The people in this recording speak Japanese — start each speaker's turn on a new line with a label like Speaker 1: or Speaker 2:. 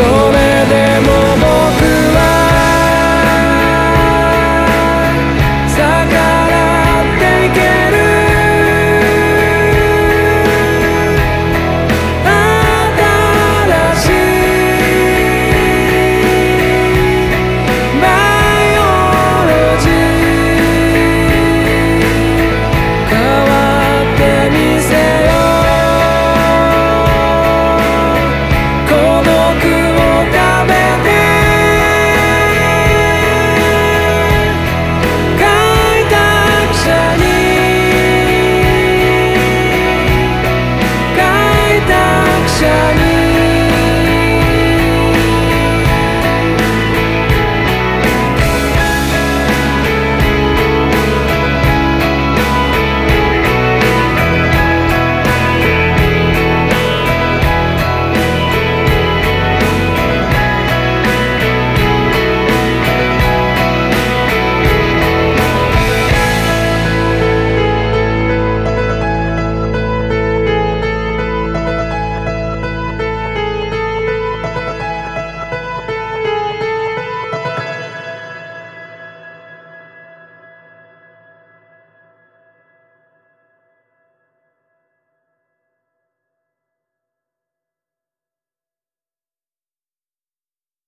Speaker 1: それでも僕は逆らっていける新しいバイオロジー変わってみせよう孤独 sunshine